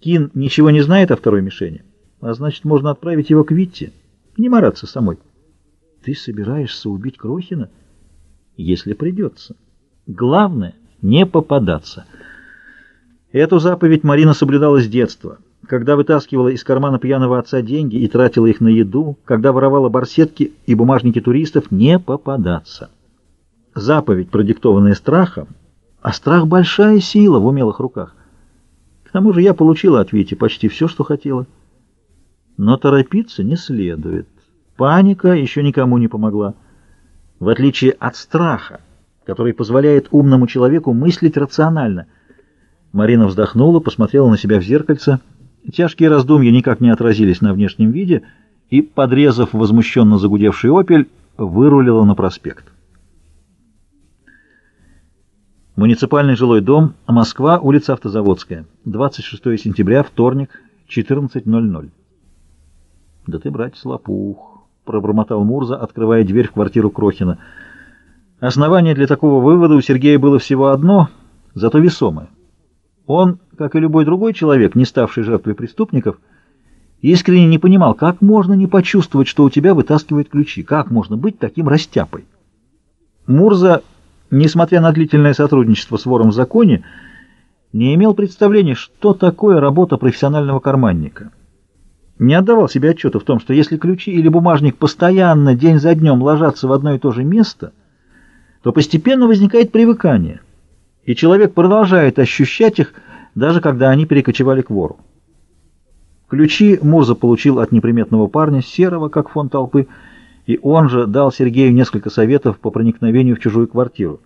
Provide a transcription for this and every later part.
Кин ничего не знает о второй мишени, а значит, можно отправить его к Витте. Не мараться самой. Ты собираешься убить Крохина? Если придется. Главное — не попадаться. Эту заповедь Марина соблюдала с детства, когда вытаскивала из кармана пьяного отца деньги и тратила их на еду, когда воровала барсетки и бумажники туристов, не попадаться. Заповедь, продиктованная страхом, а страх — большая сила в умелых руках. К тому же я получила от Вити почти все, что хотела. Но торопиться не следует. Паника еще никому не помогла. В отличие от страха, который позволяет умному человеку мыслить рационально. Марина вздохнула, посмотрела на себя в зеркальце. Тяжкие раздумья никак не отразились на внешнем виде и, подрезав возмущенно загудевший «Опель», вырулила на проспект. Муниципальный жилой дом, Москва, улица Автозаводская, 26 сентября, вторник, 14.00. «Да ты, братец, лопух!» — пробормотал Мурза, открывая дверь в квартиру Крохина. Основание для такого вывода у Сергея было всего одно, зато весомое. Он, как и любой другой человек, не ставший жертвой преступников, искренне не понимал, как можно не почувствовать, что у тебя вытаскивают ключи, как можно быть таким растяпой. Мурза несмотря на длительное сотрудничество с вором в законе, не имел представления, что такое работа профессионального карманника. Не отдавал себе отчета в том, что если ключи или бумажник постоянно день за днем ложатся в одно и то же место, то постепенно возникает привыкание, и человек продолжает ощущать их, даже когда они перекочевали к вору. Ключи Мурза получил от неприметного парня, серого, как фон толпы, и он же дал Сергею несколько советов по проникновению в чужую квартиру.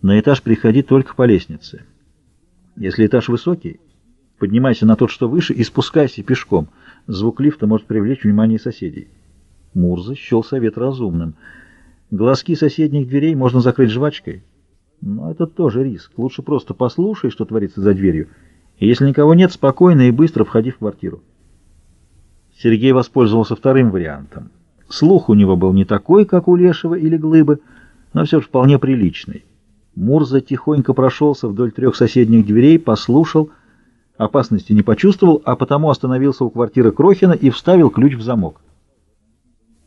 На этаж приходи только по лестнице. Если этаж высокий, поднимайся на тот, что выше, и спускайся пешком. Звук лифта может привлечь внимание соседей. Мурза счел совет разумным. Глазки соседних дверей можно закрыть жвачкой. Но это тоже риск. Лучше просто послушай, что творится за дверью, и если никого нет, спокойно и быстро входи в квартиру. Сергей воспользовался вторым вариантом. Слух у него был не такой, как у Лешего или Глыбы, но все же вполне приличный. Мурза тихонько прошелся вдоль трех соседних дверей, послушал, опасности не почувствовал, а потому остановился у квартиры Крохина и вставил ключ в замок.